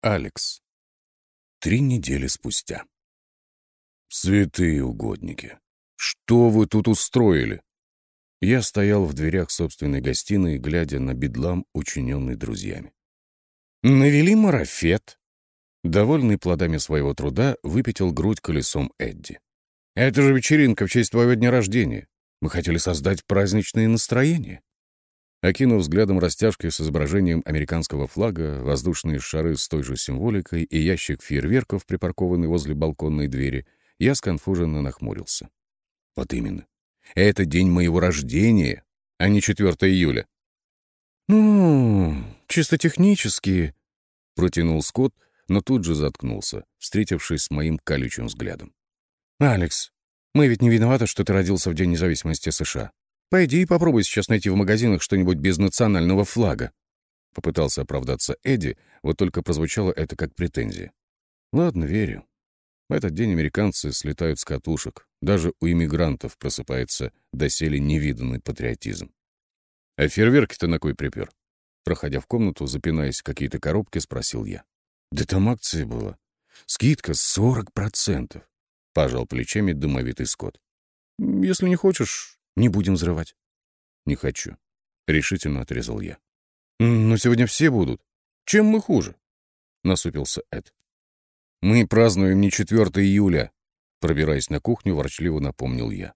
Алекс. Три недели спустя. Святые угодники! Что вы тут устроили? Я стоял в дверях собственной гостиной, глядя на бедлам, учиненный друзьями. Навели марафет. Довольный плодами своего труда, выпятил грудь колесом Эдди. Это же вечеринка в честь твоего дня рождения. Мы хотели создать праздничное настроение. Окинув взглядом растяжки с изображением американского флага, воздушные шары с той же символикой и ящик фейерверков, припаркованный возле балконной двери, я сконфуженно нахмурился. Вот именно. Это день моего рождения, а не 4 июля. «Ну, чисто технически», — протянул Скотт, но тут же заткнулся, встретившись с моим колючим взглядом. «Алекс, мы ведь не виноваты, что ты родился в День независимости США. Пойди и попробуй сейчас найти в магазинах что-нибудь без национального флага. Попытался оправдаться Эдди, вот только прозвучало это как претензия. Ладно, верю. В этот день американцы слетают с катушек. Даже у иммигрантов просыпается доселе невиданный патриотизм. А фейерверки-то на кой припер? Проходя в комнату, запинаясь какие-то коробки, спросил я. Да там акция была. Скидка 40%. Пожал плечами домовитый скот. Если не хочешь, не будем взрывать. Не хочу. Решительно отрезал я. Но сегодня все будут. Чем мы хуже? Насупился Эд. Мы празднуем не 4 июля. Пробираясь на кухню, ворчливо напомнил я.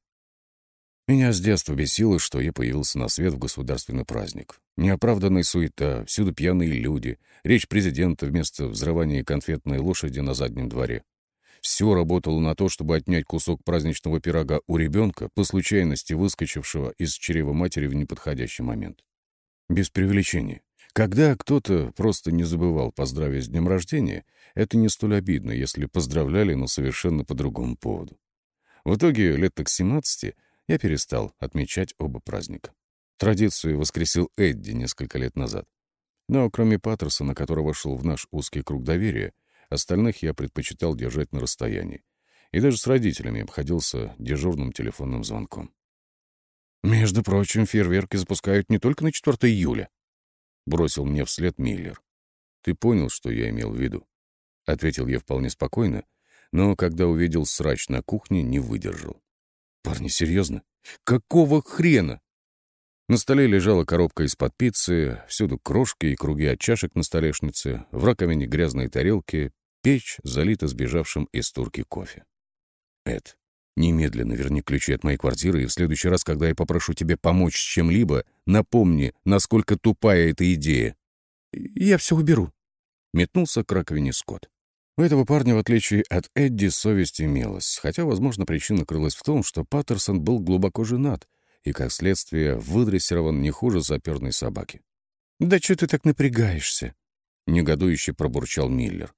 Меня с детства бесило, что я появился на свет в государственный праздник. Неоправданная суета, всюду пьяные люди, речь президента вместо взрывания конфетной лошади на заднем дворе. Все работало на то, чтобы отнять кусок праздничного пирога у ребенка, по случайности выскочившего из чрева матери в неподходящий момент. Без преувеличения. Когда кто-то просто не забывал поздравить с днем рождения, это не столь обидно, если поздравляли, но совершенно по другому поводу. В итоге, лет так 17 я перестал отмечать оба праздника. Традицию воскресил Эдди несколько лет назад. Но кроме Паттерсона, который вошел в наш узкий круг доверия, Остальных я предпочитал держать на расстоянии. И даже с родителями обходился дежурным телефонным звонком. «Между прочим, фейерверки запускают не только на 4 июля», — бросил мне вслед Миллер. «Ты понял, что я имел в виду?» — ответил я вполне спокойно, но когда увидел срач на кухне, не выдержал. «Парни, серьезно? Какого хрена?» На столе лежала коробка из-под пиццы, всюду крошки и круги от чашек на столешнице, в раковине грязные тарелки, Печь залита сбежавшим из турки кофе. Эд, немедленно верни ключи от моей квартиры, и в следующий раз, когда я попрошу тебе помочь с чем-либо, напомни, насколько тупая эта идея. Я все уберу. Метнулся к раковине Скотт. У этого парня, в отличие от Эдди, совесть имелась, хотя, возможно, причина крылась в том, что Паттерсон был глубоко женат и, как следствие, выдрессирован не хуже саперной собаки. «Да что ты так напрягаешься?» — негодующе пробурчал Миллер.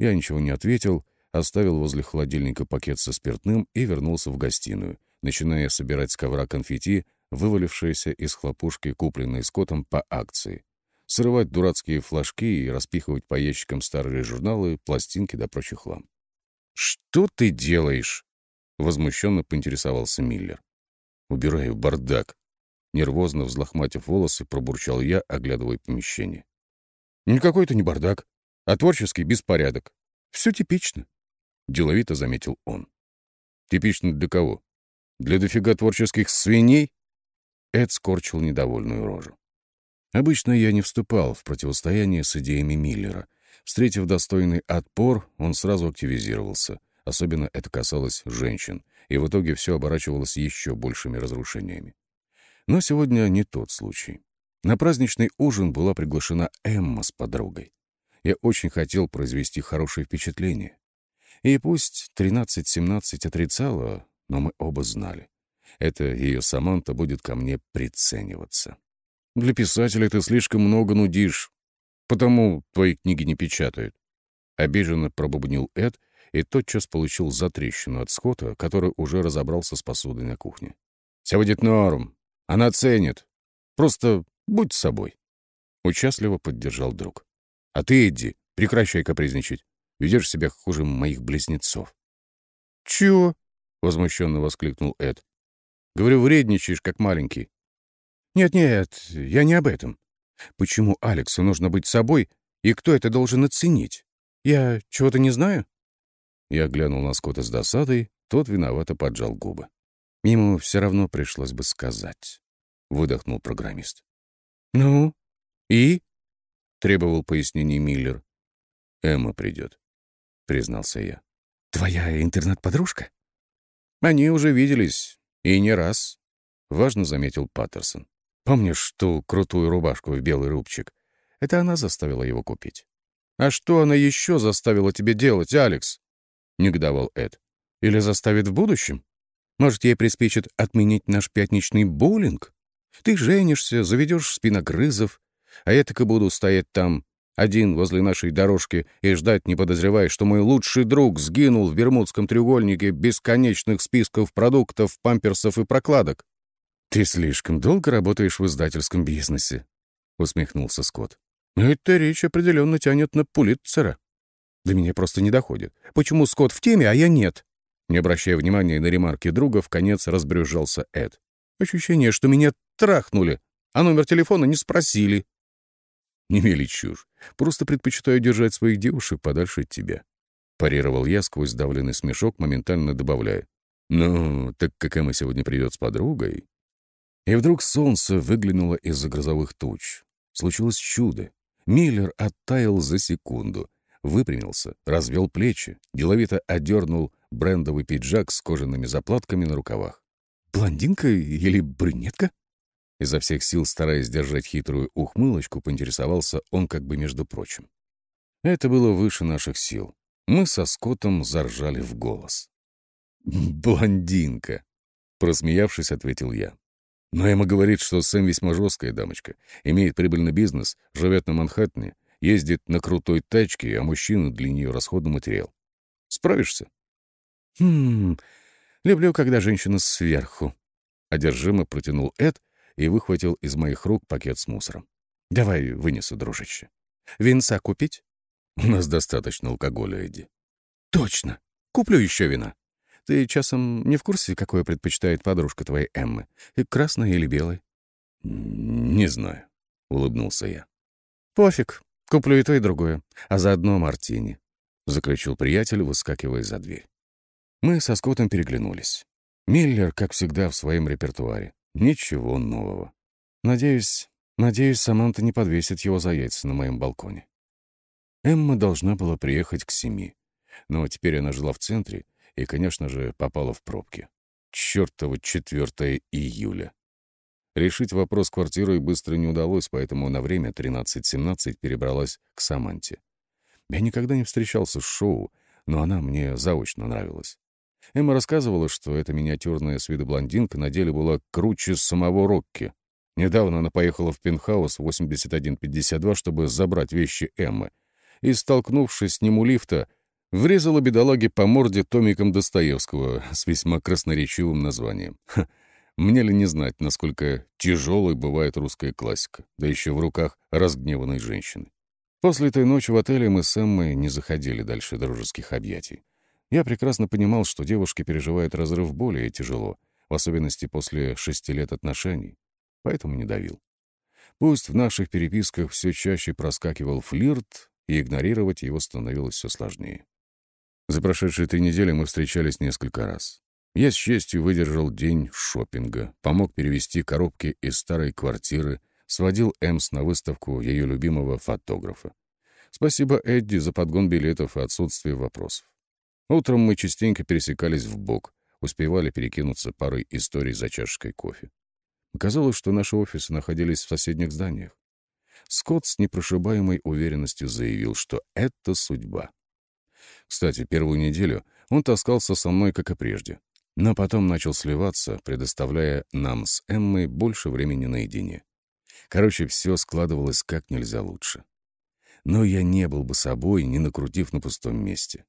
Я ничего не ответил, оставил возле холодильника пакет со спиртным и вернулся в гостиную, начиная собирать с ковра конфетти, вывалившиеся из хлопушки, купленной Скоттом по акции, срывать дурацкие флажки и распихивать по ящикам старые журналы, пластинки да прочий хлам. «Что ты делаешь?» — возмущенно поинтересовался Миллер. «Убираю бардак». Нервозно взлохматив волосы, пробурчал я, оглядывая помещение. «Никакой это не бардак а творческий беспорядок. Все типично, — деловито заметил он. Типично для кого? Для дофига творческих свиней? Эд скорчил недовольную рожу. Обычно я не вступал в противостояние с идеями Миллера. Встретив достойный отпор, он сразу активизировался. Особенно это касалось женщин, и в итоге все оборачивалось еще большими разрушениями. Но сегодня не тот случай. На праздничный ужин была приглашена Эмма с подругой. Я очень хотел произвести хорошее впечатление. И пусть 13-17 отрицала, но мы оба знали. Это ее Саманта будет ко мне прицениваться. Для писателя ты слишком много нудишь, потому твои книги не печатают. Обиженно пробубнил Эд и тотчас получил затрещину от Скотта, который уже разобрался с посудой на кухне. «Все будет норм. Она ценит. Просто будь собой». Участливо поддержал друг. А ты, Эдди, прекращай капризничать. Ведешь себя хуже моих близнецов. «Чего?» — возмущенно воскликнул Эд. «Говорю, вредничаешь, как маленький». «Нет-нет, я не об этом. Почему Алексу нужно быть собой, И кто это должен оценить? Я чего-то не знаю?» Я глянул на Скотта с досадой, тот виновато поджал губы. Ему все равно пришлось бы сказать. Выдохнул программист. «Ну? И?» — требовал пояснений Миллер. «Эмма придет», — признался я. «Твоя интернет-подружка?» «Они уже виделись, и не раз», — важно заметил Паттерсон. «Помнишь ту крутую рубашку в белый рубчик? Это она заставила его купить». «А что она еще заставила тебе делать, Алекс?» — негодовал Эд. «Или заставит в будущем? Может, ей приспичит отменить наш пятничный боулинг? Ты женишься, заведешь спиногрызов, а я так и буду стоять там, один возле нашей дорожки, и ждать, не подозревая, что мой лучший друг сгинул в Бермудском треугольнике бесконечных списков продуктов, памперсов и прокладок. «Ты слишком долго работаешь в издательском бизнесе», — усмехнулся Скотт. «Эта речь определенно тянет на Пулитцера. До меня просто не доходит. Почему Скотт в теме, а я нет?» Не обращая внимания на ремарки друга, в конец разбрюзжался Эд. «Ощущение, что меня трахнули, а номер телефона не спросили». «Не мели чушь. Просто предпочитаю держать своих девушек подальше от тебя». Парировал я сквозь давленный смешок, моментально добавляя. «Ну, так как Эмма сегодня придет с подругой...» И вдруг солнце выглянуло из-за грозовых туч. Случилось чудо. Миллер оттаял за секунду, выпрямился, развел плечи, деловито одернул брендовый пиджак с кожаными заплатками на рукавах. «Блондинка или брюнетка?» Изо всех сил, стараясь держать хитрую ухмылочку, поинтересовался он как бы между прочим. Это было выше наших сил. Мы со Скоттом заржали в голос. «Блондинка!» — просмеявшись, ответил я. Но Эмма говорит, что Сэм весьма жесткая дамочка, имеет прибыльный бизнес, живет на Манхэттене, ездит на крутой тачке, а мужчина для нее расходный материал. Справишься? «Хм, люблю, когда женщина сверху», — одержимо протянул Эд и выхватил из моих рук пакет с мусором. «Давай вынесу, дружище. Винца купить?» «У нас достаточно алкоголя, Эдди». «Точно. Куплю еще вина. Ты часом не в курсе, какое предпочитает подружка твоей Эммы? Красное или белое?» «Не знаю», — улыбнулся я. «Пофиг. Куплю и то, и другое. А заодно мартини», — заключил приятель, выскакивая за дверь. Мы со Скоттом переглянулись. Миллер, как всегда, в своем репертуаре. Ничего нового. Надеюсь, надеюсь, Саманта не подвесит его за яйца на моем балконе. Эмма должна была приехать к семи. Но теперь она жила в центре и, конечно же, попала в пробки. Чёртово 4 июля. Решить вопрос с квартирой быстро не удалось, поэтому на время 13-17 перебралась к Саманте. Я никогда не встречался с шоу, но она мне заочно нравилась. Эмма рассказывала, что эта миниатюрная с виду блондинка на деле была круче самого Рокки. Недавно она поехала в пентхаус 8152, чтобы забрать вещи Эммы, и, столкнувшись с ним у лифта, врезала бедолаге по морде томиком Достоевского с весьма красноречивым названием. Ха, мне ли не знать, насколько тяжелой бывает русская классика, да еще в руках разгневанной женщины. После той ночи в отеле мы с Эммой не заходили дальше дружеских объятий. Я прекрасно понимал, что девушки переживают разрыв более тяжело, в особенности после шести лет отношений, поэтому не давил. Пусть в наших переписках все чаще проскакивал флирт, и игнорировать его становилось все сложнее. За прошедшие три недели мы встречались несколько раз. Я с честью выдержал день шопинга, помог перевести коробки из старой квартиры, сводил Эмс на выставку ее любимого фотографа. Спасибо Эдди за подгон билетов и отсутствие вопросов. Утром мы частенько пересекались в бок, успевали перекинуться парой историй за чашкой кофе. Оказалось, что наши офисы находились в соседних зданиях. Скотт с непрошибаемой уверенностью заявил, что это судьба. Кстати, первую неделю он таскался со мной, как и прежде, но потом начал сливаться, предоставляя нам с Эммой больше времени наедине. Короче, все складывалось как нельзя лучше. Но я не был бы собой, не накрутив на пустом месте.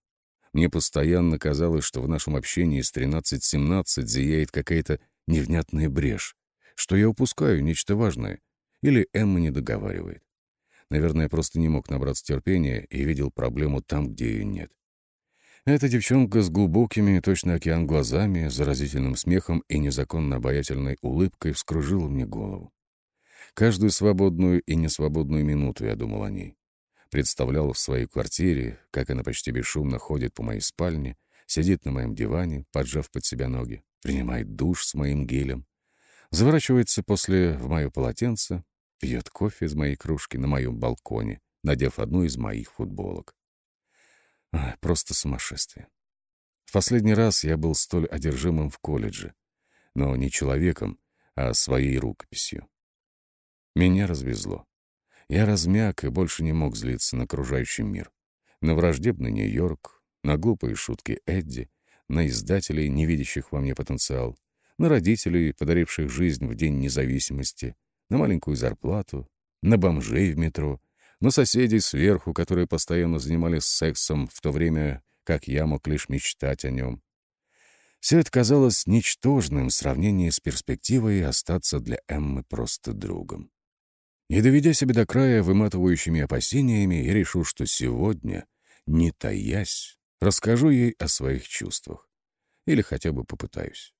Мне постоянно казалось, что в нашем общении с 13-17 зияет какая-то невнятная брешь, что я упускаю нечто важное, или Эмма не договаривает. Наверное, я просто не мог набраться терпения и видел проблему там, где ее нет. Эта девчонка с глубокими, точно океан глазами, заразительным смехом и незаконно обаятельной улыбкой вскружила мне голову. Каждую свободную и несвободную минуту я думал о ней. Представлял в своей квартире, как она почти бесшумно ходит по моей спальне, сидит на моем диване, поджав под себя ноги, принимает душ с моим гелем, заворачивается после в мое полотенце, пьет кофе из моей кружки на моем балконе, надев одну из моих футболок. Просто сумасшествие. В последний раз я был столь одержимым в колледже, но не человеком, а своей рукописью. Меня развезло. Я размяк и больше не мог злиться на окружающий мир. На враждебный Нью-Йорк, на глупые шутки Эдди, на издателей, не видящих во мне потенциал, на родителей, подаривших жизнь в День независимости, на маленькую зарплату, на бомжей в метро, на соседей сверху, которые постоянно занимались сексом в то время, как я мог лишь мечтать о нем. Все это казалось ничтожным в сравнении с перспективой остаться для Эммы просто другом. Не доведя себя до края выматывающими опасениями, я решил, что сегодня, не таясь, расскажу ей о своих чувствах. Или хотя бы попытаюсь.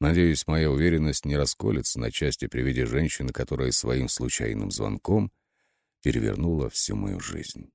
Надеюсь, моя уверенность не расколется на части при виде женщины, которая своим случайным звонком перевернула всю мою жизнь.